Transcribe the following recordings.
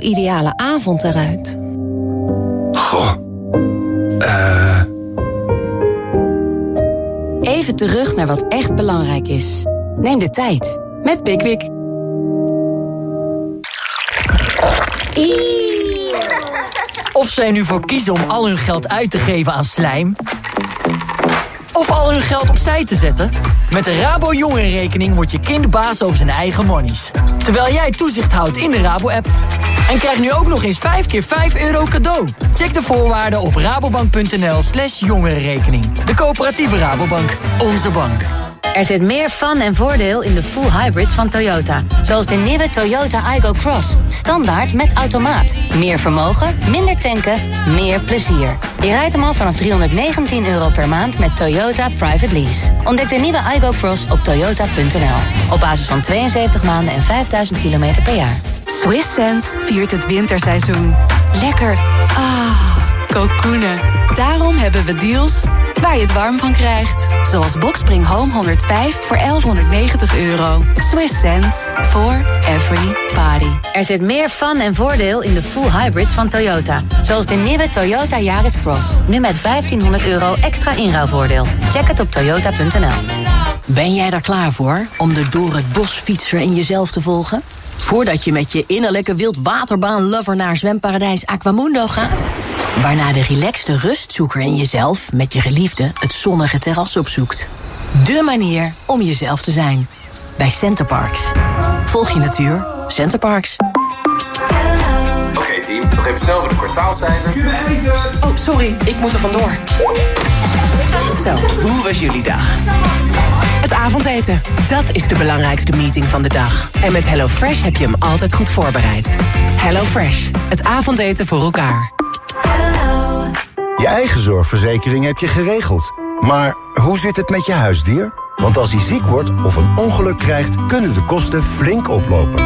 ideale avond eruit? Goh. Eh... Even terug naar wat echt belangrijk is. Neem de tijd met Pickwick. Of zij nu voor kiezen om al hun geld uit te geven aan slijm... of al hun geld opzij te zetten... met de Rabo Jongerenrekening wordt je kind baas over zijn eigen monies. Terwijl jij toezicht houdt in de Rabo-app. En krijg nu ook nog eens 5 keer 5 euro cadeau. Check de voorwaarden op rabobank.nl slash jongerenrekening. De coöperatieve Rabobank. Onze bank. Er zit meer fun en voordeel in de full hybrids van Toyota. Zoals de nieuwe Toyota Igo Cross. Standaard met automaat. Meer vermogen, minder tanken, meer plezier. Je rijdt hem al vanaf 319 euro per maand met Toyota Private Lease. Ontdek de nieuwe Igo Cross op toyota.nl. Op basis van 72 maanden en 5000 kilometer per jaar. Swiss Sense viert het winterseizoen. Lekker. Ah, kokoenen. Daarom hebben we deals waar je het warm van krijgt. Zoals Boxspring Home 105 voor 1190 euro. Swiss sense for every body. Er zit meer fun en voordeel in de full hybrids van Toyota. Zoals de nieuwe Toyota Yaris Cross. Nu met 1500 euro extra inruilvoordeel. Check het op toyota.nl. Ben jij daar klaar voor om de door het bos fietser in jezelf te volgen? Voordat je met je innerlijke wildwaterbaan-lover naar zwemparadijs Aquamundo gaat? Waarna de relaxte rustzoeker in jezelf met je geliefde het zonnige terras opzoekt. De manier om jezelf te zijn. Bij Centerparks. Volg je natuur. Centerparks. Oké team, nog even snel voor de kwartaalcijfers. Oh, sorry, ik moet er vandoor. Zo, hoe was jullie dag? Avondeten, dat is de belangrijkste meeting van de dag. En met HelloFresh heb je hem altijd goed voorbereid. HelloFresh, het avondeten voor elkaar. Je eigen zorgverzekering heb je geregeld. Maar hoe zit het met je huisdier? Want als hij ziek wordt of een ongeluk krijgt... kunnen de kosten flink oplopen.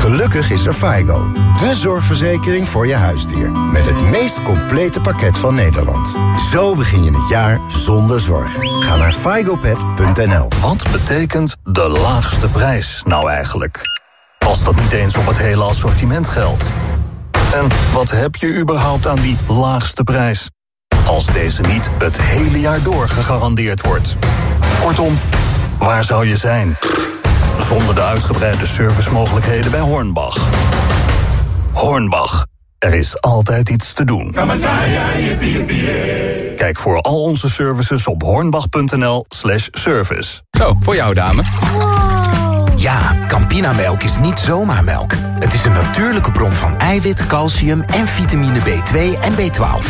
Gelukkig is er FIGO, de zorgverzekering voor je huisdier. Met het meest complete pakket van Nederland. Zo begin je het jaar zonder zorgen. Ga naar figopet.nl. Wat betekent de laagste prijs nou eigenlijk? Als dat niet eens op het hele assortiment geldt. En wat heb je überhaupt aan die laagste prijs? Als deze niet het hele jaar door gegarandeerd wordt. Kortom, waar zou je zijn? Zonder de uitgebreide servicemogelijkheden bij Hornbach. Hornbach, er is altijd iets te doen. Kijk voor al onze services op hornbach.nl slash service. Zo, voor jou dame. Ja, Campinamelk is niet zomaar melk. Het is een natuurlijke bron van eiwit, calcium en vitamine B2 en B12.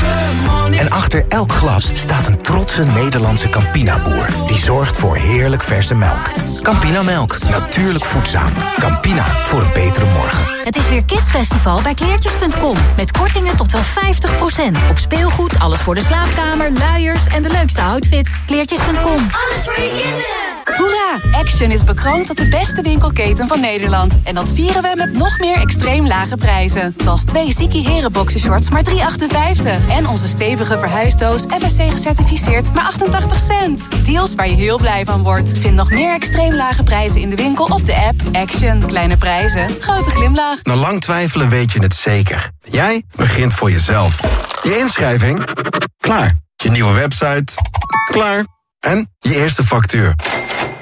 En achter elk glas staat een trotse Nederlandse Campina-boer... die zorgt voor heerlijk verse melk. Campinamelk, natuurlijk voedzaam. Campina, voor een betere morgen. Het is weer Kidsfestival bij kleertjes.com. Met kortingen tot wel 50%. Op speelgoed, alles voor de slaapkamer, luiers en de leukste outfits. Kleertjes.com. Alles voor je kinderen. Hoera! Action is bekroond tot de beste winkelketen van Nederland. En dat vieren we met nog meer extreem lage prijzen. Zoals twee Ziki Heren boxershorts maar 3,58. En onze stevige verhuisdoos FSC gecertificeerd maar 88 cent. Deals waar je heel blij van wordt. Vind nog meer extreem lage prijzen in de winkel of de app. Action. Kleine prijzen. Grote glimlach. Na lang twijfelen weet je het zeker. Jij begint voor jezelf. Je inschrijving? Klaar. Je nieuwe website? Klaar. En je eerste factuur?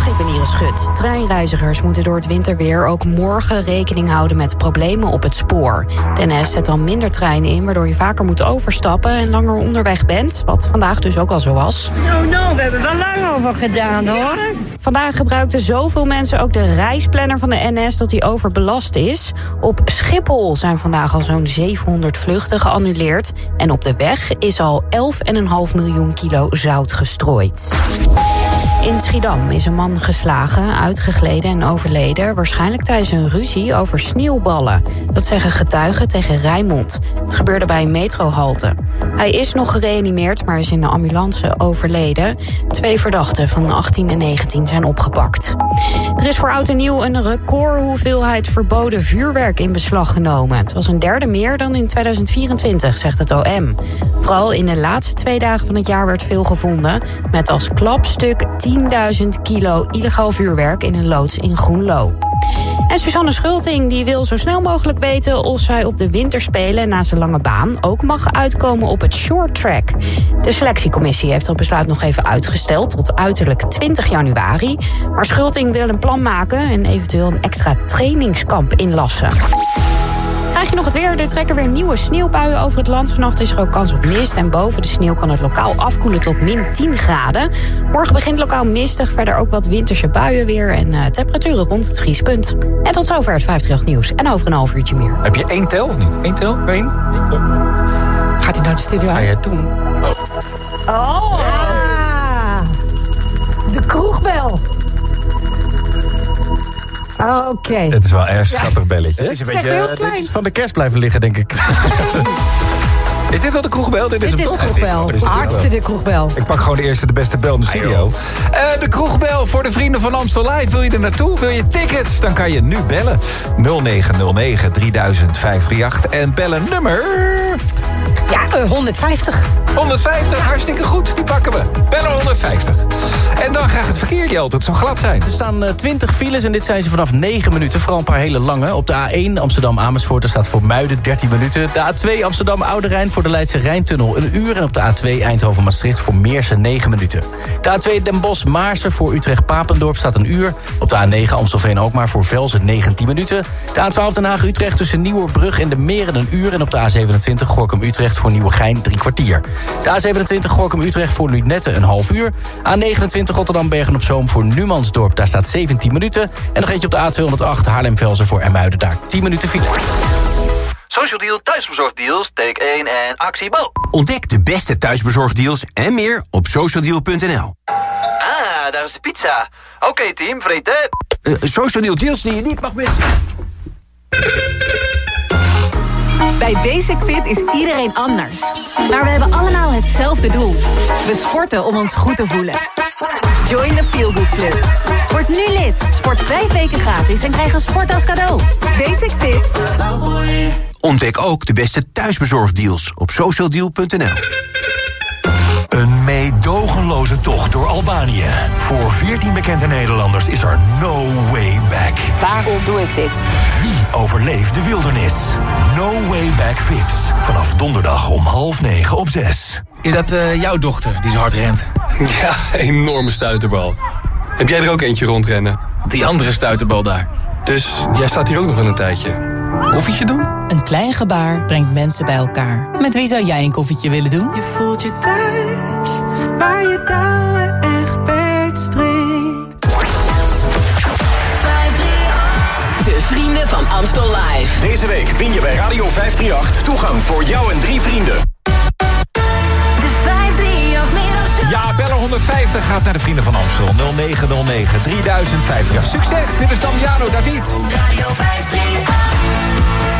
Goedemiddag, ik ben Iris Schut. Treinreizigers moeten door het winterweer ook morgen rekening houden met problemen op het spoor. De NS zet dan minder treinen in, waardoor je vaker moet overstappen en langer onderweg bent. Wat vandaag dus ook al zo was. Nou, nou, we hebben er lang over gedaan hoor. Vandaag gebruikten zoveel mensen ook de reisplanner van de NS dat die overbelast is. Op Schiphol zijn vandaag al zo'n 700 vluchten geannuleerd. En op de weg is al 11,5 miljoen kilo zout gestrooid. In Schiedam is een man geslagen, uitgegleden en overleden... waarschijnlijk tijdens een ruzie over sneeuwballen. Dat zeggen getuigen tegen Rijnmond. Het gebeurde bij een metrohalte. Hij is nog gereanimeerd, maar is in de ambulance overleden. Twee verdachten van 18 en 19 zijn opgepakt. Er is voor oud en nieuw een record hoeveelheid verboden vuurwerk in beslag genomen. Het was een derde meer dan in 2024, zegt het OM. Vooral in de laatste twee dagen van het jaar werd veel gevonden... met als klapstuk 10.000 kilo illegaal vuurwerk in een loods in Groenlo. En Susanne Schulting die wil zo snel mogelijk weten of zij op de winterspelen naast de lange baan ook mag uitkomen op het short track. De selectiecommissie heeft dat besluit nog even uitgesteld tot uiterlijk 20 januari. Maar Schulting wil een plan maken en eventueel een extra trainingskamp inlassen. Krijg je nog het weer? Er trekken weer nieuwe sneeuwbuien over het land. Vannacht is er ook kans op mist. En boven de sneeuw kan het lokaal afkoelen tot min 10 graden. Morgen begint lokaal mistig. Verder ook wat winterse buien weer. En uh, temperaturen rond het vriespunt. En tot zover het 50 nieuws. En over een half uurtje meer. Heb je één tel of niet? Eén tel? Eén? Gaat hij naar de studio? Ga je het doen? Oh. Ah, de kroegbel. Oké. Het is wel erg schattig belletje. Het is een beetje heel eh, klein. dit is van de kerst blijven liggen, denk ik. Is dit wel de kroegbel? Dit is, Dit is kroegbel. Het is de Hartstikke de kroegbel. Ik pak gewoon de eerste de beste bel in de studio. Eh, de kroegbel voor de vrienden van Amstel Live. Wil je er naartoe? Wil je tickets? Dan kan je nu bellen. 0909 3000 538. En bellen nummer... Ja, eh, 150. 150, hartstikke goed. Die pakken we. Bellen 150. En dan gaat het verkeer die altijd zo glad zijn. Er staan eh, 20 files en dit zijn ze vanaf 9 minuten. Vooral een paar hele lange. Op de A1 Amsterdam-Amersfoort er staat voor Muiden 13 minuten. De A2 Amsterdam-Oude Rijn voor de Leidse Rijntunnel een uur. En op de A2 Eindhoven-Maastricht voor Meersen 9 minuten. De A2 Den Bosch-Maarsen voor Utrecht-Papendorp staat een uur. Op de A9 Amstelveen-Alkmaar voor Velzen 19 minuten. De A12 Den Haag-Utrecht tussen Nieuwerbrug en de Meren een uur. En op de A27 Gorkum-Utrecht voor Nieuwegein drie kwartier. De A27 Gorkum-Utrecht voor Lunette een half uur. A29 Rotterdam-Bergen-op-Zoom voor Numansdorp. Daar staat 17 minuten. En nog eentje op de A208 Haarlem-Velzen voor Ermuiden. Daar 10 minuten file. Social Deal thuisbezorgdeals, take 1 en actie bal. Ontdek de beste thuisbezorgdeals en meer op socialdeal.nl. Ah, daar is de pizza. Oké team, vreten. Uh, social Deal deals die je niet mag missen. Bij Basic Fit is iedereen anders. Maar we hebben allemaal hetzelfde doel. We sporten om ons goed te voelen. Join the Feel Good Club. Word nu lid. Sport vijf weken gratis en krijg een sport als cadeau. Basic Fit. Ontdek ook de beste thuisbezorgdeals op socialdeal.nl. Een meedogenloze tocht door Albanië. Voor 14 bekende Nederlanders is er no way back. Waarom doe ik dit? Wie overleeft de wildernis? No way back Vips. Vanaf donderdag om half negen op zes. Is dat uh, jouw dochter die zo hard rent? Ja, enorme stuiterbal. Heb jij er ook eentje rondrennen? Die andere stuiterbal daar. Dus jij staat hier ook nog wel een tijdje. Koffietje doen? Een klein gebaar brengt mensen bij elkaar. Met wie zou jij een koffietje willen doen? Je voelt je thuis, waar je touwen echt. De vrienden van Amstel Live. Deze week win je bij Radio 538 toegang voor jou en drie vrienden. De 538 middagshow. Ja, bellen 150 gaat naar de vrienden van Amstel. 0909 3050. Succes, dit is Damiano David. Radio 538.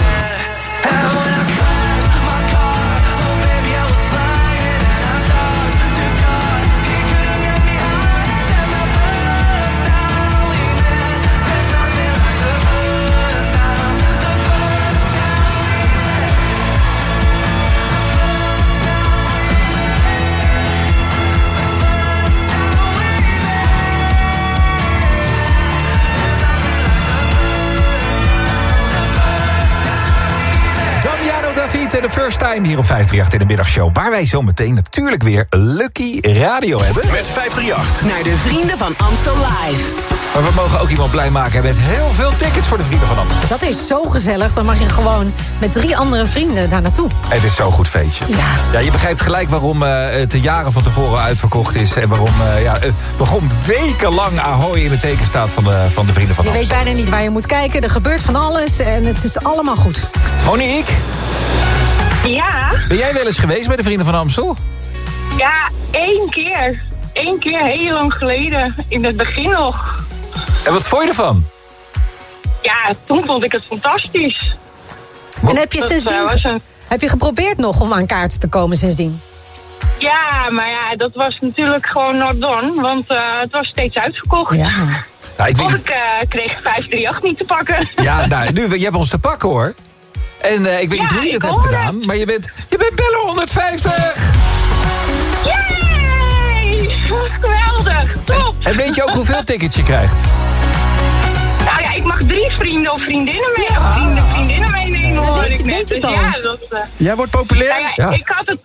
De First Time hier op 538 in de middagshow. Waar wij zo meteen natuurlijk weer Lucky Radio hebben. Met 538. Naar de Vrienden van Amstel Live. Maar we mogen ook iemand blij maken met heel veel tickets voor de Vrienden van Amstel. Dat is zo gezellig. Dan mag je gewoon met drie andere vrienden daar naartoe. Het is zo'n goed feestje. Ja. Ja, je begrijpt gelijk waarom eh, het de jaren van tevoren uitverkocht is. En waarom, eh, ja, waarom wekenlang Ahoy in het teken staat van de, van de Vrienden van Je weet bijna niet waar je moet kijken. Er gebeurt van alles en het is allemaal goed. Monique, Ja, ben jij wel eens geweest bij de Vrienden van Amstel? ja, één keer. Eén keer, heel lang geleden. In het begin nog. En wat vond je ervan? Ja, toen vond ik het fantastisch. En heb je sindsdien... was een- Heb je geprobeerd nog om aan kaarten te komen sindsdien? Ja, maar ja, dat was natuurlijk gewoon not done. Want eh, het was steeds uitverkocht. Ja. Nou, ik Of weet, ik eh, kreeg 538 niet te pakken. ja, nou, nu, je hebt ons te pakken hoor. En eh, ik weet Ja, niet hoe je het hebt gedaan, maar je bent, je bent bellen 150! Yay! Geweldig, top! En weet je ook hoeveel tickets je krijgt? Nou ja, ik mag drie vrienden of vriendinnen mee. Of vrienden, vriendinnen meenemen hoor weet je- ik net. weet je het Dus al? Ja, dat, eh, Jij wordt populair? Nou ja, Ja. ik had het.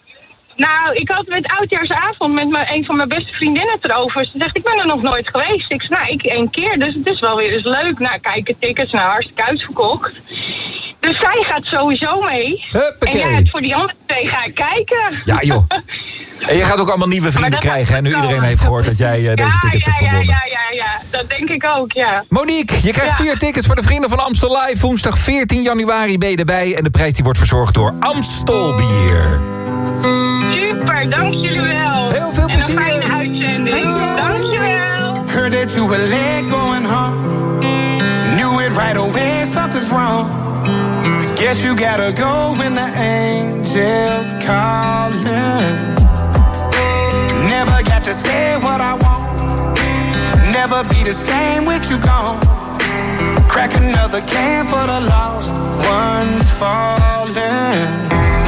Nou, ik had met oudjaarsavond met mijn, een van mijn beste vriendinnen erover. Ze zegt, ik ben er nog nooit geweest. Ik zei, nou, ik één keer, dus het is wel weer eens leuk. Nou, kijken tickets, nou, hartstikke uitverkocht. Dus zij gaat sowieso mee. Huppakee. En ja, het voor die andere twee ga ik kijken. Ja, joh. En je gaat ook allemaal nieuwe vrienden krijgen. En nu iedereen heeft gehoord dat jij eh, deze tickets ja, hebt ja, ja, ja, ja, dat denk ik ook, ja. Monique, je krijgt Ja. vier tickets voor de Vrienden van Amstel Live. Woensdag 14 januari ben je erbij. En de prijs die wordt verzorgd door Amstel Bier. Super, dank jullie wel. Heel veel plezier. En een fijne uitzending. Dank je. Heard that you were late going home. Knew it right away, something's wrong. Guess you gotta go when the angels calling. Never got to say what I want. Never be the same with you gone. Crack another can for the lost ones falling.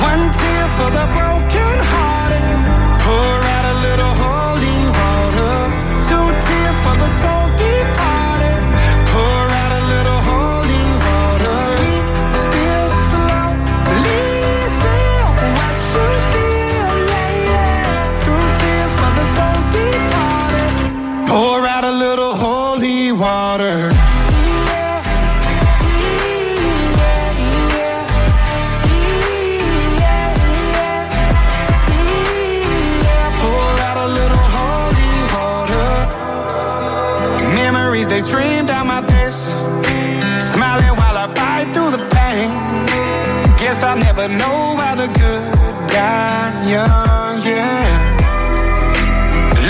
One tear for the broken Know why the good die young, yeah.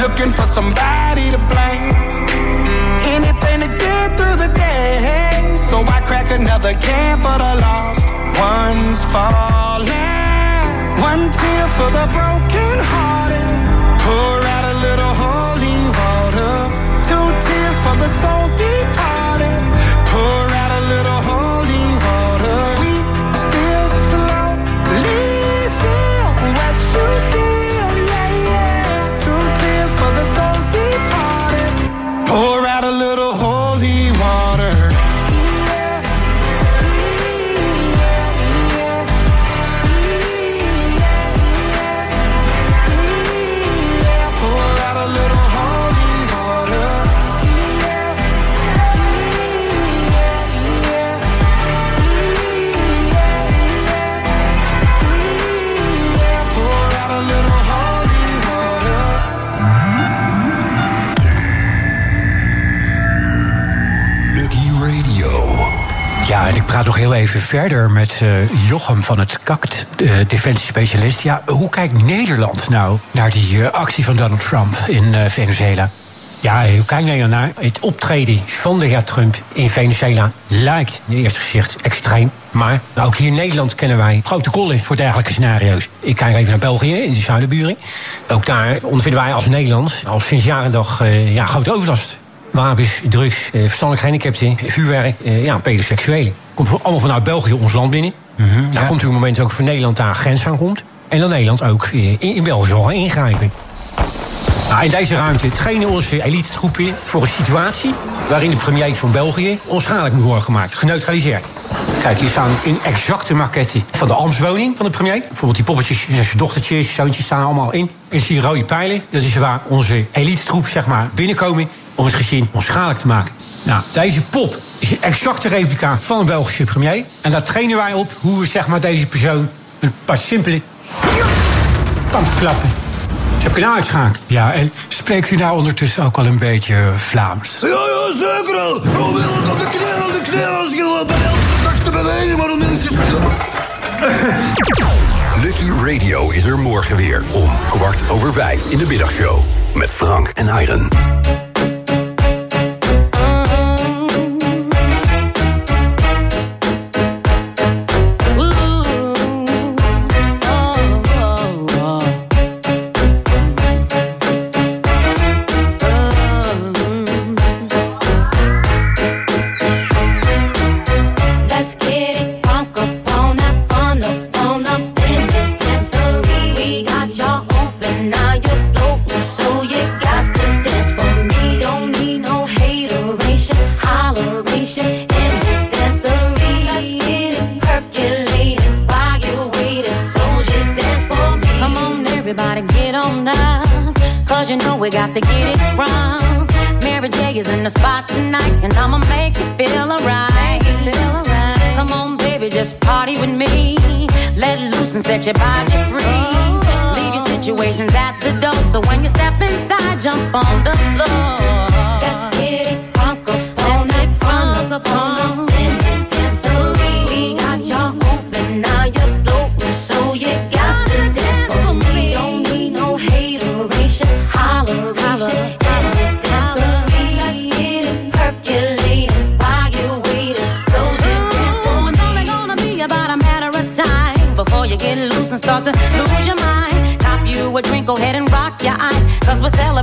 Looking for somebody to blame. Anything to get through the day. So I crack another can for the lost ones falling. One tear for the broken hearted. Pour out a little holy water. Two tears for the soul departed. En ik praat nog heel even verder met uh, Jochem van het KAKT, de defensiespecialist. Ja, hoe kijkt Nederland nou naar die uh, actie van Donald Trump in Venezuela? Ja, hoe kijkt Nederland naar? Het optreden van de heer Trump in Venezuela lijkt in eerste gezicht extreem. Maar ook hier in Nederland kennen wij protocollen voor dergelijke scenario's. Ik kijk even naar België, in de zuidenburen. Ook daar ondervinden wij als Nederland al sinds jaren dag ja, grote overlast wapens, drugs, eh, verstandelijk gehandicapten, vuurwerk, eh, ja, pedoseksuelen. Komt allemaal vanuit België ons land binnen. Mm -hmm, daar komt u een moment ook voor Nederland daar grens aan komt. En dan Nederland ook eh, in, in België zal gaan ingrijpen. Nou, in deze ruimte trainen onze elite troepen voor een situatie waarin de premier van België onschadelijk moet worden gemaakt, geneutraliseerd. Kijk, hier staan in exacte maquette van de ambtswoning van de premier. Bijvoorbeeld die poppetjes, zijn dochtertjes, zoontjes staan allemaal in. En zie je rode pijlen. Dat is waar onze elite troep zeg maar, binnenkomen om het gezin onschadelijk te maken. Nou, deze pop is een exacte replica van een Belgische premier. En daar trainen wij op hoe we zeg maar, deze persoon een paar simpele kan klappen. Ze heb kunnen uitschakelen. Ja, en spreekt u nou ondertussen ook al een beetje Vlaams? Ja, ja, zeker wel. Oh, wil ik op de kneel, op de kneel. Als je bij elke dag te bewegen, waarom wil ik Lucky Radio is er morgen weer om kwart over vijf in de middagshow. Met Frank en Iron. So when you step inside, jump on the floor.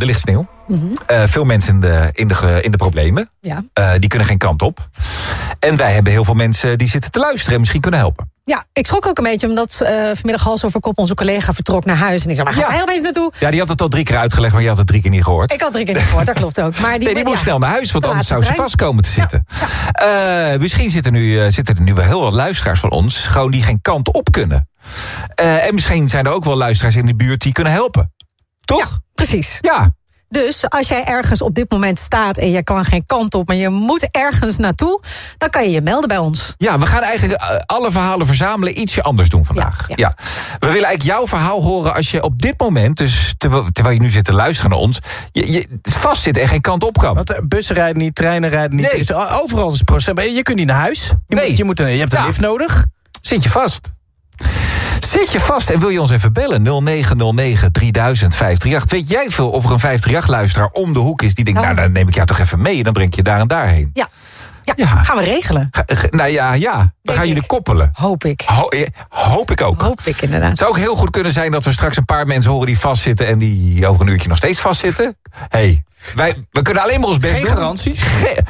Er ligt sneeuw. Mhm. Eh, veel mensen in de, in de, in de problemen. Ja. Eh, die kunnen geen kant op. En wij hebben heel veel mensen die zitten te luisteren en misschien kunnen helpen. Ja, ik schrok ook een beetje omdat eh, vanmiddag hals over kop onze collega vertrok naar huis. En ik zei, waar gaat Ja. hij opeens naartoe? Ja, die had het al drie keer uitgelegd, maar je had het drie keer niet gehoord. Ik had drie keer niet gehoord, dat klopt ook. Maar die, nee, die moest ja, snel naar huis, want de anders zou ze vast komen te zitten. Misschien zitten, nu, zitten er nu wel heel wat luisteraars van ons... gewoon die geen kant op kunnen. En misschien zijn er ook wel luisteraars in de buurt die kunnen helpen. Toch? Precies. Ja. Dus als jij ergens op dit moment staat en je kan geen kant op... maar je moet ergens naartoe, dan kan je je melden bij ons. Ja, we gaan eigenlijk eh, alle verhalen verzamelen, ietsje anders doen vandaag. Ja, We willen eigenlijk jouw verhaal horen als je op dit moment, dus terwijl, je nu zit te luisteren naar ons, je, je vast zit en geen kant op kan. Want eh, bussen rijden niet, treinen rijden niet. Nee. Er is, overal is het proces. Maar Je kunt niet naar huis. Je, Nee. moet, je, moet een, je hebt een Ja. lift nodig. Zit je vast? Zit je vast en wil je ons even bellen? 0909 3000 538. Weet jij veel of er een 538-luisteraar om de hoek is... die denkt, nou, dan neem ik jou toch even mee... en dan breng ik je daar en daarheen. Ja, ja, gaan we regelen. Ga- nou ja, ja. We gaan jullie koppelen. Hoop ik. Ho- eh, hoop ik ook. Hoop ik inderdaad. Het zou ook heel goed kunnen zijn dat we straks een paar mensen horen... die vastzitten en die over een uurtje nog steeds vastzitten. hey, wij, we kunnen alleen maar ons best Geen doen. garanties. Ge-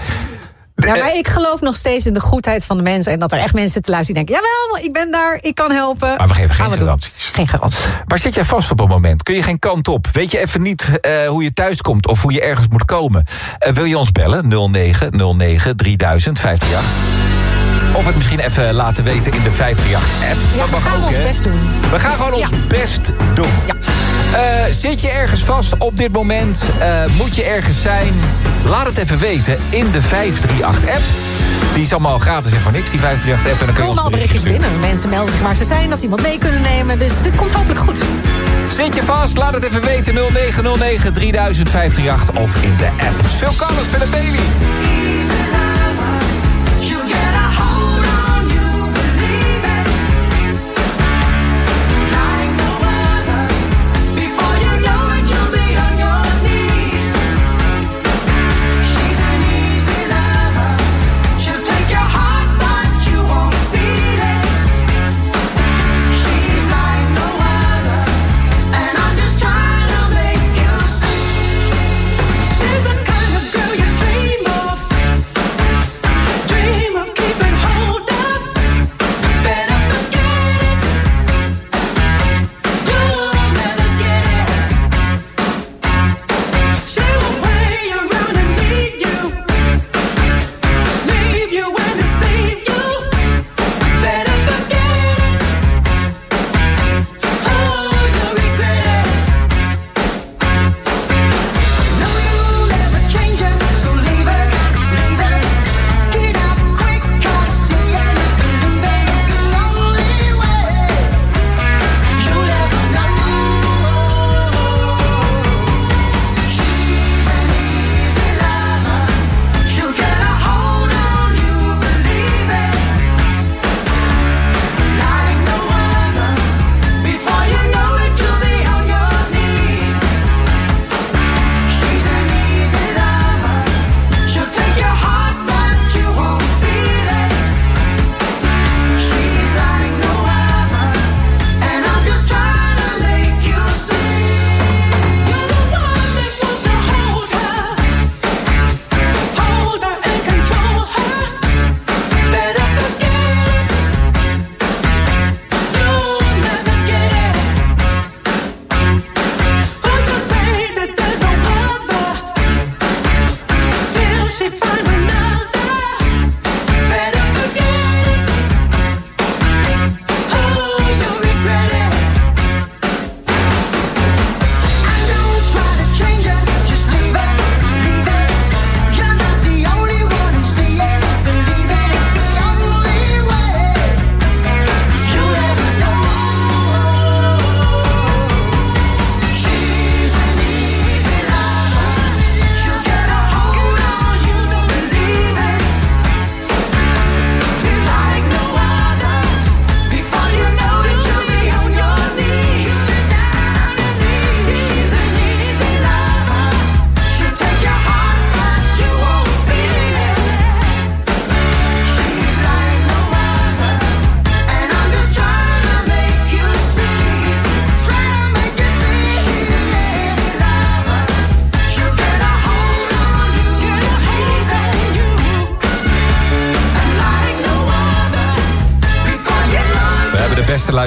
Ja, maar ik geloof nog steeds in de goedheid van de mensen... en dat er echt mensen zitten luisteren die denken... jawel, ik ben daar, ik kan helpen. Maar we geven geen garanties. Geen garantie. Maar zit jij vast op een moment? Kun je geen kant op? Weet je even niet eh, hoe je thuis komt of hoe je ergens moet komen? Eh, wil je ons bellen? 0909 3000 538. Of het misschien even laten weten in de 538-app. Ja, we gaan ons hè? best doen. We gaan gewoon ons best doen. Eh, zit je ergens vast op dit moment? Eh, moet je ergens zijn? Laat het even weten in de 538-app. Die is allemaal gratis en voor niks, die 538-app. En dan kun Er je al berichtjes binnen. Mensen melden zich waar ze zijn, dat ze iemand mee kunnen nemen. Dus dit komt hopelijk goed. Zit je vast? Laat het even weten. 0909 3000 538 of in de app. Phil Collins, Philip Bailey.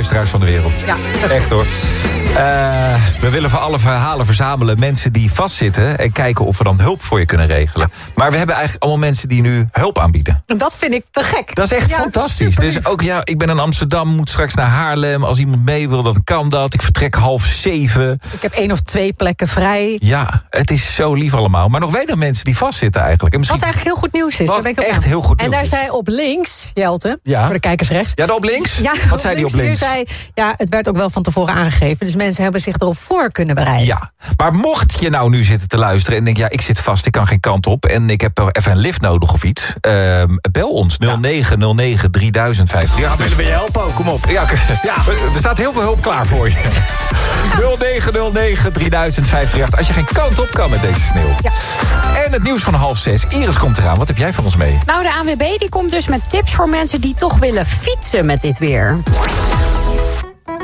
Luisteraars van de wereld. Ja. Echt hoor. Alle verhalen verzamelen mensen die vastzitten... en kijken of we dan hulp voor je kunnen regelen. Maar we hebben eigenlijk allemaal mensen die nu hulp aanbieden. Dat vind ik te gek. Dat is echt Ja, fantastisch. Dus ook ja, ik ben in Amsterdam, moet straks naar Haarlem. Als iemand mee wil, dan kan dat. Ik vertrek half zeven. Ik heb één of twee plekken vrij. Ja, het is zo lief allemaal. Maar nog weinig mensen die vastzitten eigenlijk. En misschien... Wat eigenlijk heel goed nieuws is. Wat daar ben ik echt aan. heel goed En nieuws daar is. zei op links, Jelte, Ja. voor de kijkers rechts. Ja, daar op links? Ja, Wat zei die op links? Zei, ja, het werd ook wel van tevoren aangegeven. Dus mensen hebben zich erop voor kunnen Ja, maar mocht je nou nu zitten te luisteren en denk ja, ik zit vast, ik kan geen kant op en ik heb er even een lift nodig of iets, ehm, bel ons 0909 3050. Ja, willen we je helpen ook, kom op. Ja, ja, er staat heel veel hulp klaar voor je. 0909 3050. Als je geen kant op kan met deze sneeuw. En het nieuws van half zes. Iris komt eraan. Wat heb jij van ons mee? Nou, de ANWB die komt dus met tips voor mensen die toch willen fietsen met dit weer.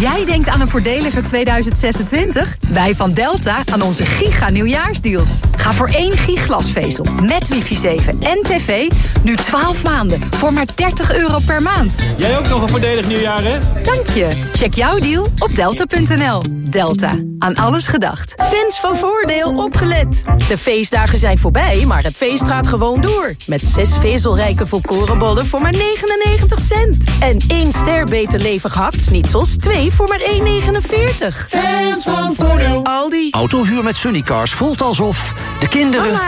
Jij denkt aan een voordeliger 2026? Wij van Delta aan onze giga nieuwjaarsdeals. Ga voor één giglasvezel met wifi 7 en tv nu 12 maanden voor maar 30 euro per maand. Jij ook nog een voordelig nieuwjaar, hè? Dank je. Check jouw deal op delta.nl. Delta. Aan alles gedacht. Fans van Voordeel opgelet. De feestdagen zijn voorbij, maar het feest gaat gewoon door. Met zes vezelrijke volkorenbollen voor maar 99 cent. En één ster beter levig hakt-snitsels, twee voor maar 1,49. Fans van Voordeel. Aldi. Autohuur met Sunnycars voelt alsof de kinderen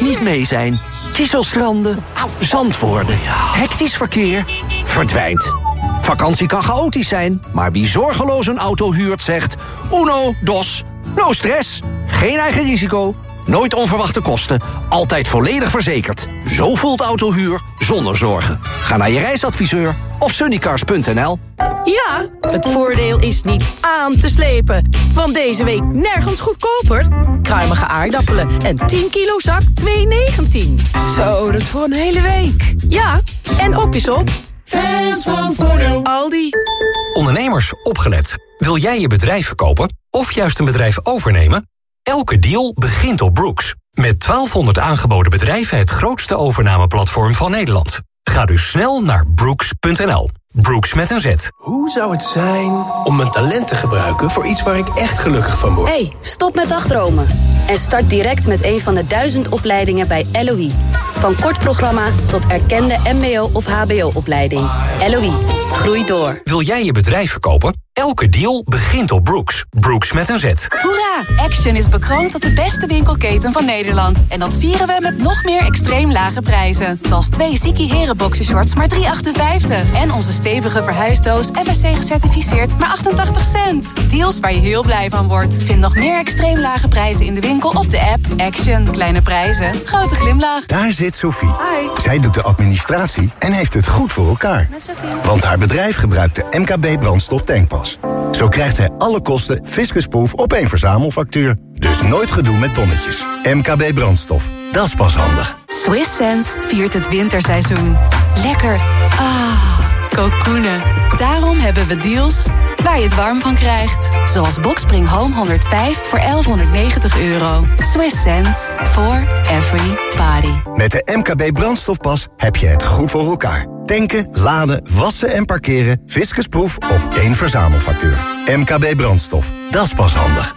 niet mee zijn. Kieselstranden, zand worden, hectisch verkeer, verdwijnt. Vakantie kan chaotisch zijn, maar wie zorgeloos een auto huurt zegt... Uno, dos, no stress, geen eigen risico, nooit onverwachte kosten... altijd volledig verzekerd. Zo voelt autohuur zonder zorgen. Ga naar je reisadviseur of sunnycars.nl. Ja, het voordeel is niet aan te slepen. Want deze week nergens goedkoper. Kruimige aardappelen en 10 kilo zak 2,19. Zo, dat is voor een hele week. Ja, en op is op. Fans van Voordeel. Aldi. Ondernemers, opgelet. Wil jij je bedrijf verkopen of juist een bedrijf overnemen? Elke deal begint op Brooks. Met 1200 aangeboden bedrijven het grootste overnameplatform van Nederland. Ga dus snel naar brooks.nl. Brooks met een Z. Hoe zou het zijn om mijn talent te gebruiken voor iets waar ik echt gelukkig van word? hey, stop met dagdromen. En start direct met een van de duizend opleidingen bij LOE. Van kort programma tot erkende mbo- of hbo-opleiding. LOE, groei door. Wil jij je bedrijf verkopen? Elke deal begint op Brooks. Brooks met een Z. Hoera! Action is bekroond tot de beste winkelketen van Nederland. En dat vieren we met nog meer extreem lage prijzen. Zoals twee Ziki Heren boxershorts maar 3,58. En onze stevige verhuisdoos FSC gecertificeerd maar 88 cent. Deals waar je heel blij van wordt. Vind nog meer extreem lage prijzen in de winkel of de app. Action. Kleine prijzen. Grote glimlach. Daar zit Sophie. Hi. Zij doet de administratie en heeft het goed voor elkaar. Met Sophie. Want haar bedrijf gebruikt de MKB brandstof tankpas. Zo krijgt zij alle kosten fiscusproof op één verzamelfactuur. Dus nooit gedoe met bonnetjes. MKB brandstof. Dat is pas handig. Swiss Sense viert het winterseizoen. Lekker. Ah, kokoenen. Daarom hebben we deals waar je het warm van krijgt. Zoals Boxspring Home 105 voor 1190 euro. Swiss Sense for every body. Met de MKB brandstofpas heb je het goed voor elkaar. Tanken, laden, wassen en parkeren. Fiscusproef op één verzamelfactuur. MKB brandstof. Dat is pas handig.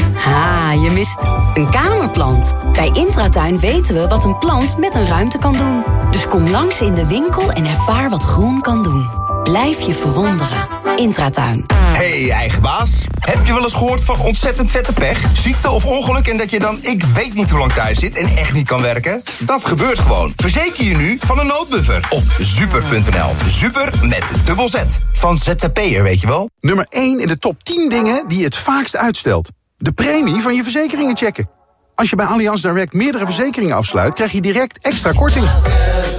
Ha, je mist een kamerplant. Bij Intratuin weten we wat een plant met een ruimte kan doen. Dus kom langs in de winkel en ervaar wat groen kan doen. Blijf je verwonderen. Intratuin. Hey, eigen baas. Heb je wel eens gehoord van ontzettend vette pech? Ziekte of ongeluk en dat je dan ik weet niet hoe lang thuis zit en echt niet kan werken? Dat gebeurt gewoon. Verzeker je nu van een noodbuffer op super.nl. Super met dubbel Z. Van ZZP'er, weet je wel? Nummer 1 in de top 10 dingen die je het vaakst uitstelt. De premie van je verzekeringen checken. Als je bij Allianz Direct meerdere verzekeringen afsluit... krijg je direct extra korting.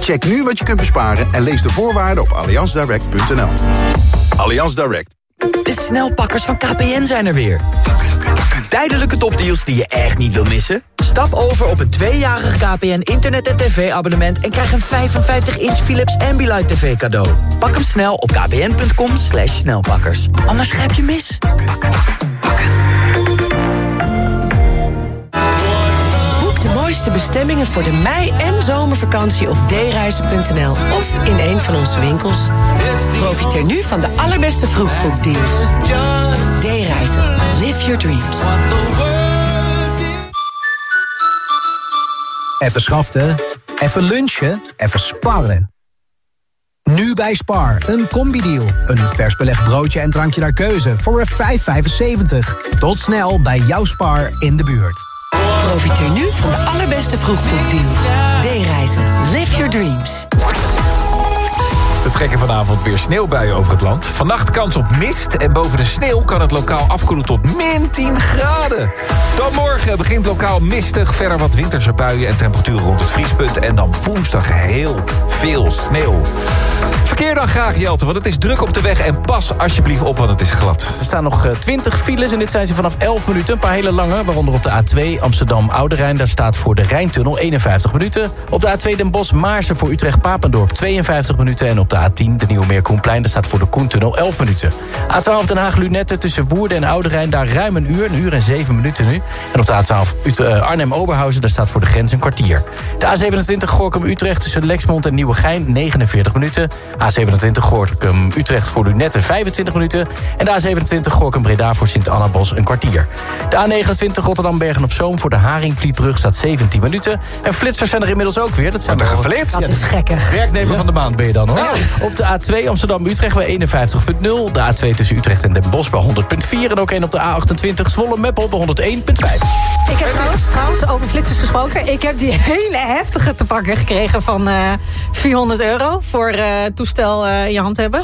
Check nu wat je kunt besparen en lees de voorwaarden op allianzdirect.nl. Allianz Direct. De snelpakkers van KPN zijn er weer. Tijdelijke topdeals die je echt niet wil missen? Stap over op een tweejarig KPN internet- en tv-abonnement... en krijg een 55-inch Philips Ambilight TV cadeau. Pak hem snel op kpn.com slash snelpakkers. Anders grijp je mis. Bestemmingen voor de mei- en zomervakantie op dereizen.nl of in een van onze winkels. Profiteer nu van de allerbeste vroegboekdeals. D-reizen. Live your dreams. Even schaften, even lunchen, even sparren. Nu bij Spar, een combi-deal. Een vers belegd broodje en drankje naar keuze voor een 5,75. Tot snel bij jouw Spar in de buurt. Profiteer nu van de allerbeste vroegboekdeals. D-reizen. Live your dreams. Er trekken vanavond weer sneeuwbuien over het land. Vannacht kans op mist en boven de sneeuw kan het lokaal afkoelen tot min 10 graden. Dan morgen begint lokaal mistig, verder wat winterse buien en temperaturen rond het vriespunt. En dan woensdag heel veel sneeuw. Verkeer dan graag, Jelte, want het is druk op de weg. En pas alsjeblieft op, want het is glad. Er staan nog eh, 20 files en dit zijn ze vanaf 11 minuten. Een paar hele lange, waaronder op de A2 Amsterdam-Oude Rijn. Daar staat voor de Rijntunnel 51 minuten. Op de A2 Den Bosch-Maarsen voor Utrecht-Papendorp 52 minuten. En op de A10 de Nieuwe Meer Koenplein. Daar staat voor de Koentunnel 11 minuten. A12 Den Haag-Lunette tussen Woerden en Oude Rijn. Daar ruim een uur, een uur en 7 minuten nu. En op de A12 Ut- eh, Arnhem-Oberhausen. Daar staat voor de grens een kwartier. De A27 Gorkum-Utrecht tussen Lexmond en Nieuwegein 49 minuten. A27 Gorkum-Utrecht voor Lunette 25 minuten. En de A27 Gorkum-Breda voor Sint-Annabos een kwartier. De A29 Rotterdam-Bergen-op-Zoom voor de Haringvlietbrug staat 17 minuten. En flitsers zijn er inmiddels ook weer. Dat zijn geflitst. Ja, Dat is gekkig. Werknemer van de maand ben je dan hoor. Op de A2 Amsterdam-Utrecht bij 51.0. De A2 tussen Utrecht en Den Bosch bij 100.4. En ook een op de A28 Zwolle-Meppel bij 101.5. Ik heb trouwens, trouwens over flitsers gesproken. Ik heb die hele heftige te pakken gekregen van eh 400 euro... voor eh, toestel eh, in je hand hebben.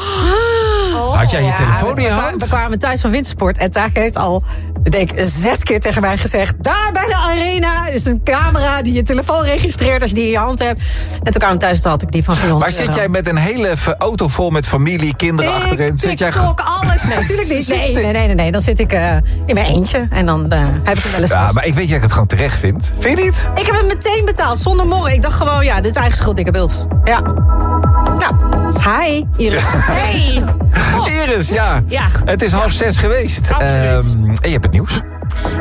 Had jij je Ja, telefoon in we, je hand? kwamen- We kwamen thuis van Wintersport en Taak heeft al... Ik denk zes keer tegen mij gezegd... daar bij de arena is een camera die je telefoon registreert... als je die in je hand hebt. En toen kwam ik thuis en toen had ik die van 400 Maar zit euro. jij met een hele v- auto vol met familie, kinderen achterin? Zit jij TikTok, alles. Nee, natuurlijk niet. Nee, nee, nee, nee. Dan zit ik eh, in mijn eentje en dan eh, heb ik hem wel eens Ja, vast. maar ik weet dat ik het gewoon terecht vind. Vind je niet? Ik heb het meteen betaald, zonder morgen. Ik dacht gewoon, ja, dit is eigen schuld, dikke beeld. Ja. Nou, hi, Iris. Hey. Iris, ja. Ja. Het is half zes geweest. Absoluut. Ehm, en je hebt het nieuws.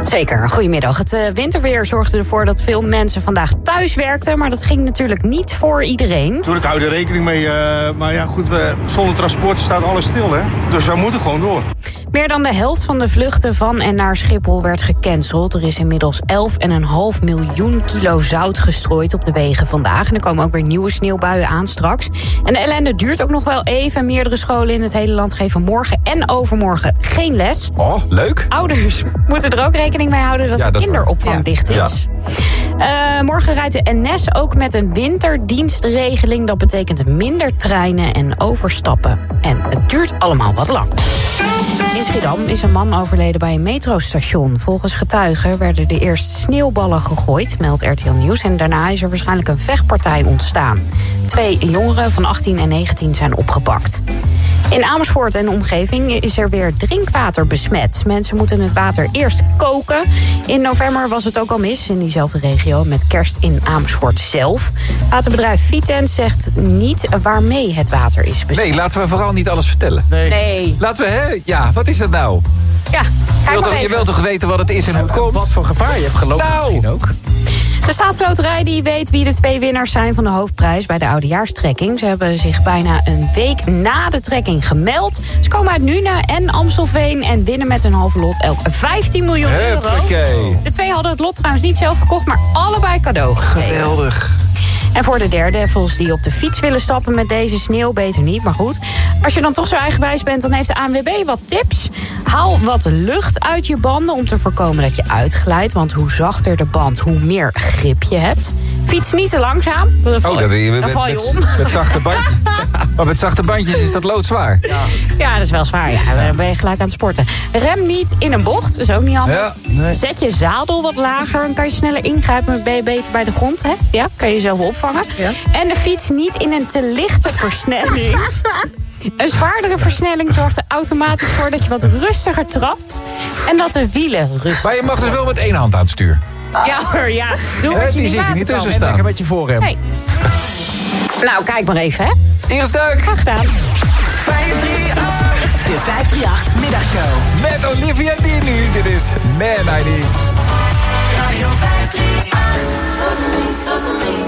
Zeker, goedemiddag. Het eh, winterweer zorgde ervoor dat veel mensen vandaag thuis werkten... maar dat ging natuurlijk niet voor iedereen. Natuurlijk hou er rekening mee, eh, maar ja goed, we, zonder transport staat alles stil hè. Dus we moeten gewoon door. Meer dan de helft van de vluchten van en naar Schiphol werd gecanceld. Er is inmiddels 11,5 miljoen kilo zout gestrooid op de wegen vandaag. En er komen ook weer nieuwe sneeuwbuien aan straks. En de ellende duurt ook nog wel even. Meerdere scholen in het hele land geven morgen en overmorgen geen les. Oh, leuk. Ouders moeten er ook rekening mee houden dat Ja, de dat kinderopvang Ja. dicht is. Eh, morgen rijdt de NS ook met een winterdienstregeling. Dat betekent minder treinen en overstappen. En het duurt allemaal wat lang. In Schiedam is een man overleden bij een metrostation. Volgens getuigen werden er eerst sneeuwballen gegooid, meldt RTL Nieuws. En daarna is er waarschijnlijk een vechtpartij ontstaan. Twee jongeren van 18 en 19 zijn opgepakt. In Amersfoort en omgeving is er weer drinkwater besmet. Mensen moeten het water eerst koken. In november was het ook al mis in diezelfde regio met kerst in Amersfoort zelf. Waterbedrijf Vitens zegt niet waarmee het water is besmet. Nee, laten we vooral niet alles vertellen. Nee. Laten we, hè? Ja, wat is dat nou? Ja, Je wilt, toch, je wilt toch weten wat het is en hoe het komt? Wat voor gevaar je hebt gelopen Nou. misschien ook. De staatsloterij die weet wie de twee winnaars zijn van de hoofdprijs bij de oudejaarstrekking. Ze hebben zich bijna een week na de trekking gemeld. Ze komen uit Nuna en Amstelveen en winnen met een halve lot elk 15 miljoen euro. De twee hadden het lot trouwens niet zelf gekocht, maar allebei cadeau. Geweldig. En voor de daredevils die op de fiets willen stappen met deze sneeuw, beter niet. Maar goed, als je dan toch zo eigenwijs bent, dan heeft de ANWB wat tips. Haal wat lucht uit je banden om te voorkomen dat je uitglijdt. Want hoe zachter de band, hoe meer Gripje hebt. Fiets niet te langzaam, dan oh, val, oh, dat, je, met, val je om. Met zachte bandjes. maar met zachte bandjes is dat loodzwaar. Ja, ja dat is wel zwaar. Ja. Dan ben je gelijk aan het sporten. Rem niet in een bocht, dat is ook niet handig. Zet je zadel wat lager, dan kan je sneller ingrijpen. Ben je beter bij de grond, hè? Ja, kan je zelf opvangen. En de fiets niet in een te lichte versnelling. Een zwaardere versnelling zorgt er automatisch voor dat je wat rustiger trapt. En dat de wielen rustiger Maar je mag dus wel met één hand aan het stuur. Ja hoor, ja. Doe het je die zit niet tussen staan. Lekker met je voor hem. Nee. nou, kijk maar even, hè. Eerst duik. Graag gedaan. 538. De 538 Middagshow. Met Olivia nu. Dit is Man I Need. Radio 538.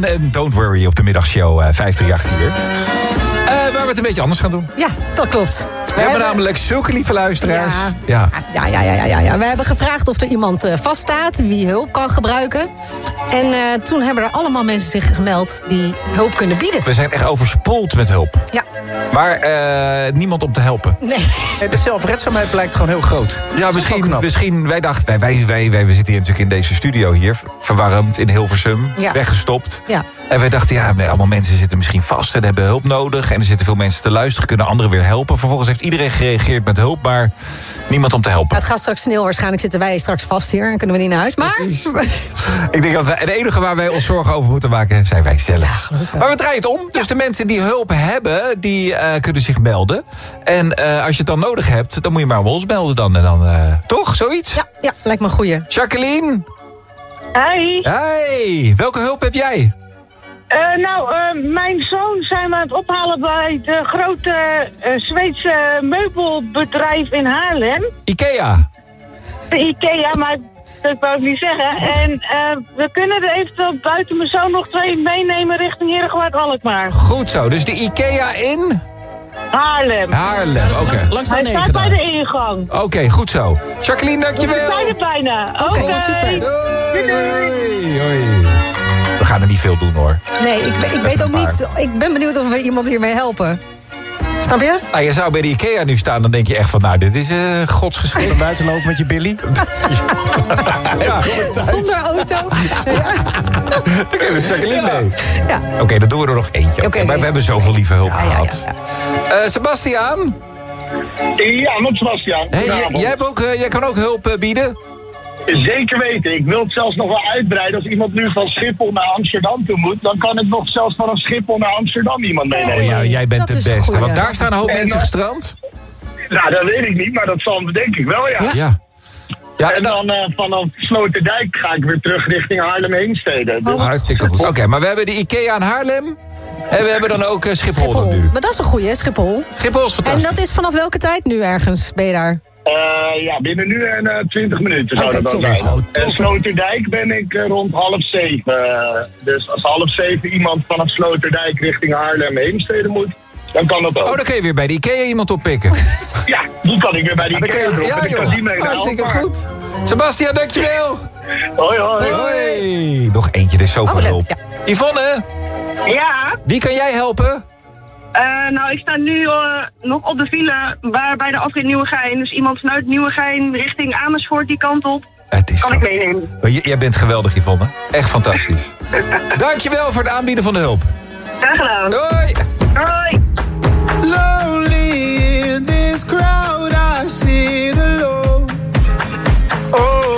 En Don't Worry op de middagshow eh, 538 hier. Eh, waar we het een beetje anders gaan doen. Ja, dat klopt. We hebben namelijk zulke lieve luisteraars. Ja. Ja. Ja, ja, ja, ja. We hebben gevraagd of er iemand eh, vaststaat wie hulp kan gebruiken. En eh, toen hebben er allemaal mensen zich gemeld die hulp kunnen bieden. We zijn echt overspoeld met hulp. Ja. Maar eh, niemand om te helpen. Nee. De zelfredzaamheid blijkt gewoon heel groot. Ja, misschien, misschien wij dachten, wij, wij, wij, wij, we zitten hier natuurlijk in deze studio hier, verwarmd in Hilversum, Ja. weggestopt. Ja. En wij dachten, ja, allemaal mensen zitten misschien vast en hebben hulp nodig. En er zitten veel mensen te luisteren, kunnen anderen weer helpen. Vervolgens heeft iedereen gereageerd met hulp, maar niemand om te helpen. Het gaat straks sneeuw, waarschijnlijk zitten wij straks vast hier en kunnen we niet naar huis. Maar Ik denk dat wij, het enige waar wij ons zorgen over moeten maken, zijn wij zelf. maar we draaien het om. Dus de mensen die hulp hebben, die eh, kunnen zich melden. En eh, als je het dan nodig hebt, dan moet je maar ons melden dan. En dan eh, toch, zoiets? Ja, ja, lijkt me een goeie. Jacqueline? Hi. Hey, welke hulp heb jij? Eh, nou, eh, mijn zoon zijn we aan het ophalen bij de grote eh, Zweedse meubelbedrijf in Haarlem. Ikea. De Ikea, maar dat wou ik niet zeggen. En eh, we kunnen er eventueel buiten mijn zoon nog twee meenemen richting Herengewaard Alkmaar. Goed zo, dus de Ikea in Haarlem. Haarlem. Oké. Langs Hij staat bij de ingang. Oké, goed zo. Jacqueline, We dankjewel. zijn er bijna. Oké, super. Doei. We gaan er niet veel doen hoor. Nee, ik, ik weet ook niet. Ik ben benieuwd of we iemand hiermee helpen. Snap je? Nou, je zou bij de Ikea nu staan, dan denk je echt van, nou, dit is eh godsgeschreven. Buiten lopen met je Billy. ja, Zonder auto. Dan kun je met Jacqueline mee. Ja. Oké, dan doen we er nog eentje. Oké, maar we hebben zoveel lieve hulp gehad. Eh, Sebastiaan? Ja, met Sebastian. Hey, jij, Goedenavond. jij, hebt ook, eh, jij kan ook hulp bieden? Zeker weten. Ik wil het zelfs nog wel uitbreiden. Als iemand nu van Schiphol naar Amsterdam toe moet... dan kan ik nog zelfs vanaf Schiphol naar Amsterdam iemand meenemen. ja, jij bent dat de is een beste. Want daar staan een hoop En mensen dan- gestrand. Nou, dat weet ik niet, maar dat zal denk ik wel, ja. Ja. Ja, en dan eh, vanaf Sloterdijk ga ik weer terug richting Haarlem-Heemstede. Dus- Hartstikke goed. Oké, maar we hebben de Ikea in Haarlem. En we hebben dan ook eh, Schiphol, dan nu. Maar dat is een goeie, hè, Schiphol. Schiphol is En fantastisch. dat is vanaf welke tijd nu ergens? Ben je daar? Eh, ja, binnen nu en eh 20 minuten zou Oké, dat dan zijn. en Sloterdijk ben ik eh, rond half zeven. Dus als half zeven iemand vanaf Sloterdijk richting Haarlem-Heemstede moet... dan kan dat ook. Oh, dan kun je weer bij de Ikea iemand oppikken. Ja, die kan ik weer bij kun je- Ikea ja, droppen. Ik kan die mee naar Hartstikke Alkmaar. goed. Sebastian, dankjewel. Hoi, hoi. Hoi. Nog eentje, er is zoveel Oh, hulp. Yvonne, Ja, wie kan jij helpen? Eh, nou ik sta nu eh, nog op de file waar bij de afrit Nieuwegein. Dus iemand vanuit Nieuwegein richting Amersfoort die kant op. Het is Kan zo. ik meenemen. J- Jij bent geweldig, Yvonne. Echt fantastisch. Dankjewel voor het aanbieden van de hulp. Graag gedaan. Doei. Hoi. Lonely in this crowd, I sit alone. Oh,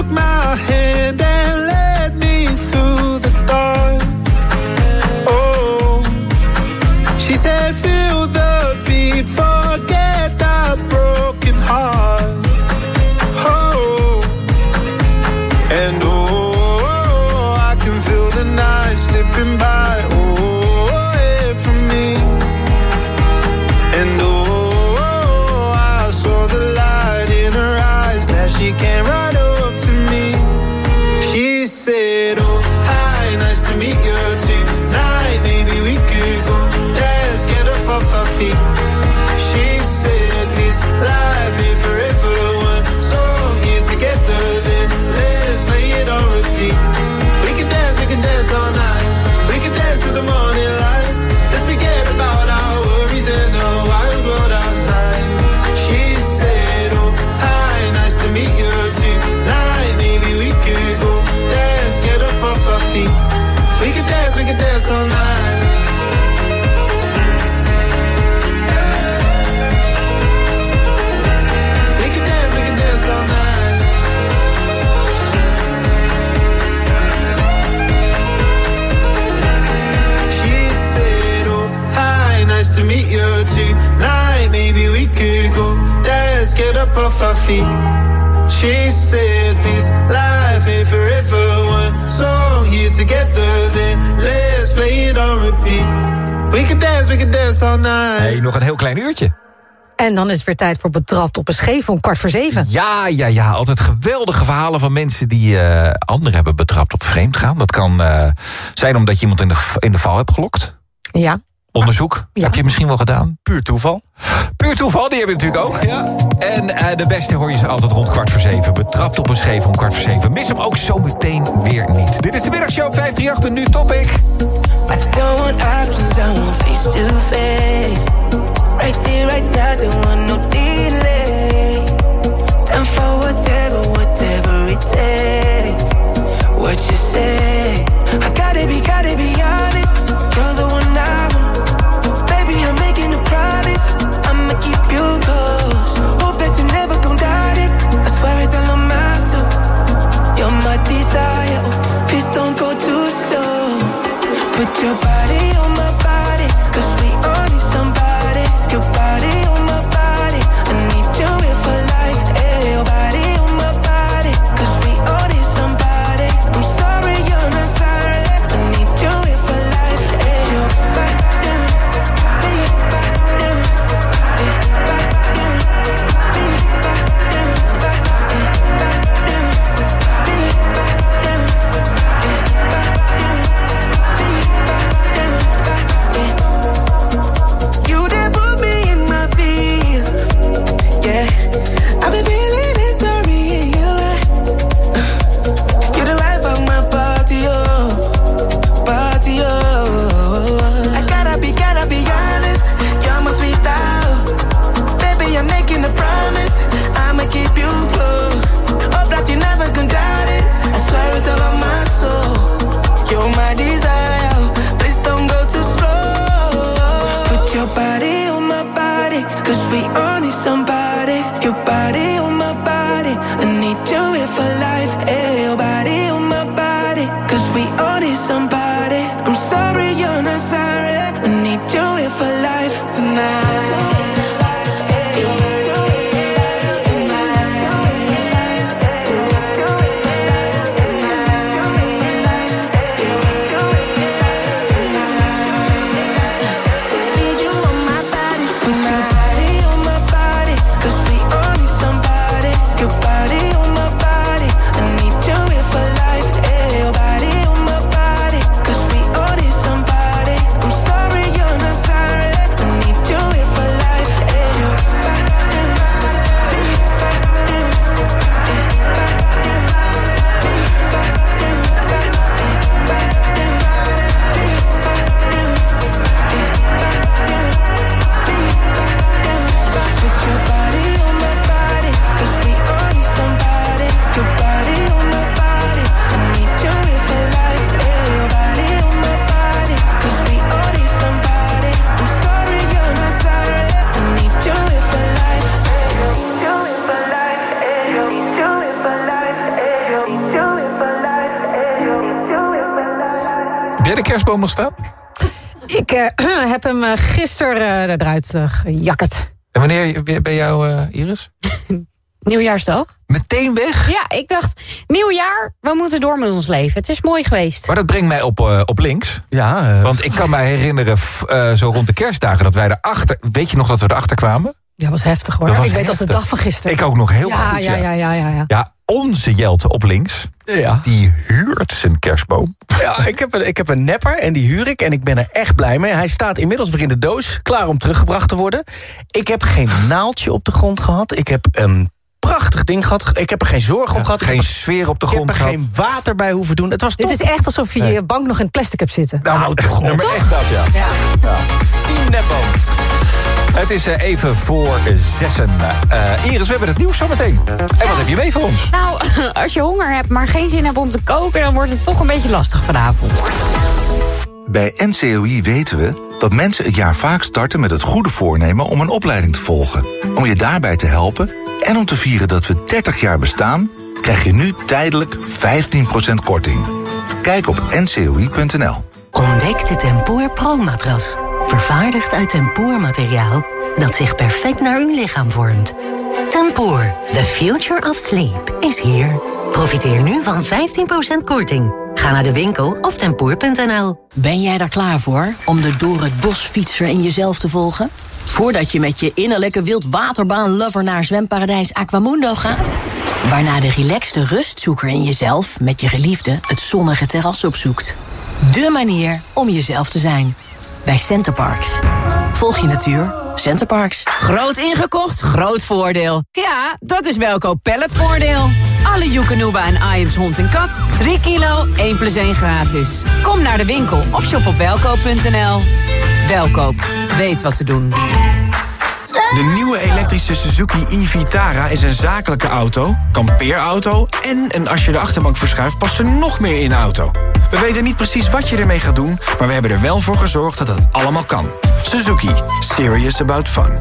Took my hand off our feet. She said, This life ain't forever. One song here together, then let's play it on repeat. We can dance, we can dance all night. Hey, nog een heel klein uurtje. En dan is het weer tijd voor Betrapt op een scheef om kwart voor zeven. Ja, ja, ja. Altijd geweldige verhalen van mensen die eh, anderen hebben betrapt op vreemd gaan. Dat kan eh, zijn omdat je iemand in de, in de val hebt gelokt. Ja. Onderzoek heb je misschien wel gedaan. Puur toeval. Puur toeval, die hebben we natuurlijk ook. Ja. En eh, de beste hoor je ze altijd rond kwart voor zeven. Betrapt op een scheef om kwart voor zeven. Mis hem ook zo meteen weer niet. Dit is de middagshow op 538 met nu topic. I don't want kerstboom nog staan? Ik eh, heb hem uh, gisteren uh, eruit gejakkerd. En wanneer bij jou, Iris? Nieuwjaarsdag. Meteen weg? Ja, ik dacht, nieuwjaar, we moeten door met ons leven. Het is mooi geweest. Maar dat brengt mij op, uh, op links. Ja. Uh... Want ik kan mij herinneren, uh, zo rond de kerstdagen, dat wij erachter... Weet je nog dat we erachter kwamen? Ja, was heftig hoor. Dat was ik weet als de dag van gisteren. Ik ook nog heel ja, goed, ja, ja, ja, ja, ja. Ja, onze Jelte op links, ja. die huurt zijn kerstboom. Ja, ik heb, een, ik heb een nepper en die huur ik en ik ben er echt blij mee. Hij staat inmiddels weer in de doos, klaar om teruggebracht te worden. Ik heb geen naaldje op de grond gehad. Ik heb een prachtig ding gehad. Ik heb er geen zorgen om gehad. Geen ik sfeer op de ik grond heb er gehad. geen water bij hoeven doen. Het was is echt alsof je je bank nog in het plastic hebt zitten. Nou, nou toch, maar toch? echt dat, ja. ja. ja. Team Neppo. Het is uh, even voor zessen. Uh, Iris, we hebben het nieuws zometeen. En wat heb je mee voor ons? Nou, als je honger hebt, maar geen zin hebt om te koken... dan wordt het toch een beetje lastig vanavond. Bij NCOI weten we dat mensen het jaar vaak starten met het goede voornemen om een opleiding te volgen. Om je daarbij te helpen en om te vieren dat we 30 jaar bestaan, krijg je nu tijdelijk 15% korting. Kijk op ncoi.nl. Ontdek de Tempoor Pro-matras. Vervaardigd uit tempoormateriaal dat zich perfect naar uw lichaam vormt. Tempoor, the future of sleep, is here. Profiteer nu van 15% korting. Ga naar de winkel of tempoor.nl. Ben jij daar klaar voor om de door het bos fietser in jezelf te volgen? Voordat je met je innerlijke wildwaterbaan-lover naar zwemparadijs Aquamundo gaat? Waarna de relaxte rustzoeker in jezelf met je geliefde het zonnige terras opzoekt. De manier om jezelf te zijn. Bij Centerparks. Volg je natuur. Centerparks. Groot ingekocht, groot voordeel. Ja, dat is Welkoop Palletvoordeel. Alle Joekanuba en Iams hond en kat. 3 kilo, 1 plus 1 gratis. Kom naar de winkel of shop op welkoop.nl. Welkoop, weet wat te doen. De nieuwe elektrische Suzuki e-Vitara is een zakelijke auto, kampeerauto... en een als je de achterbank verschuift past er nog meer in de auto. We weten niet precies wat je ermee gaat doen... maar we hebben er wel voor gezorgd dat het allemaal kan. Suzuki. Serious about fun.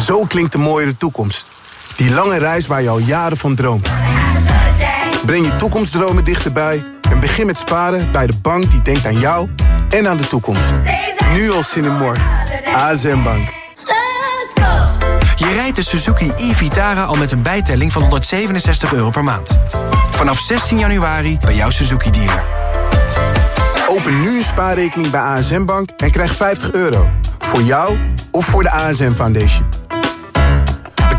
Zo klinkt de mooiere toekomst. Die lange reis waar je al jaren van droomt. Breng je toekomstdromen dichterbij... en begin met sparen bij de bank die denkt aan jou en aan de toekomst. Nu al zin in morgen. ASM Bank. Je rijdt de Suzuki e-Vitara al met een bijtelling van 167 euro per maand. Vanaf 16 januari bij jouw Suzuki-dealer. Open nu een spaarrekening bij ASM Bank en krijg 50 euro. Voor jou of voor de ASM Foundation.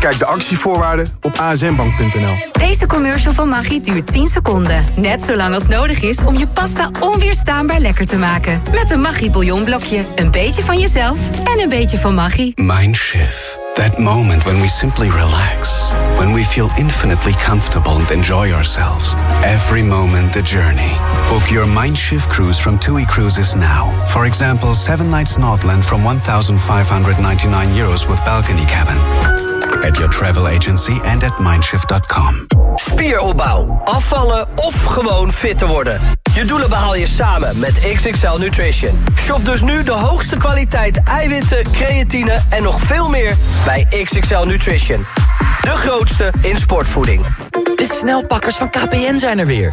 Bekijk de actievoorwaarden op asmbank.nl. Deze commercial van Maggi duurt 10 seconden. Net zo lang als nodig is om je pasta onweerstaanbaar lekker te maken. Met een Maggi bouillonblokje. Een beetje van jezelf en een beetje van Maggi. Mindshift. That moment when we simply relax. When we feel infinitely comfortable and enjoy ourselves. Every moment the journey. Book your Mindshift cruise from TUI Cruises now. For example, 7 nights Nordland from 1,599 euros with balcony cabin. At your travel agency and at mindshift.com. Spieropbouw, afvallen of gewoon fit te worden. Je doelen behaal je samen met XXL Nutrition. Shop dus nu de hoogste kwaliteit eiwitten, creatine en nog veel meer bij XXL Nutrition. De grootste in sportvoeding. De snelpakkers van KPN zijn er weer.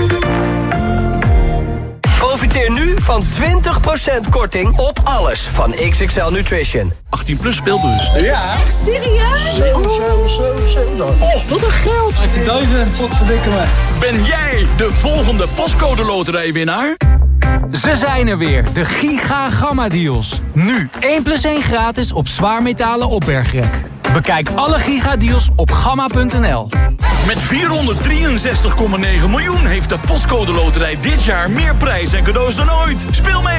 Profiteer nu van 20% korting op alles van XXL Nutrition. 18 plus speelbus. Ja. Echt serieus? Oh, wat een geld. 18.000. Wat verdikken me. Ben jij de volgende pascode loterijwinnaar? Ze zijn er weer, de Giga Gamma Deals. Nu 1 plus 1 gratis op zwaarmetalen opbergrek. Bekijk alle gigadeals op gamma.nl. Met 463,9 miljoen heeft de Postcode Loterij dit jaar meer prijs en cadeaus dan ooit. Speel mee!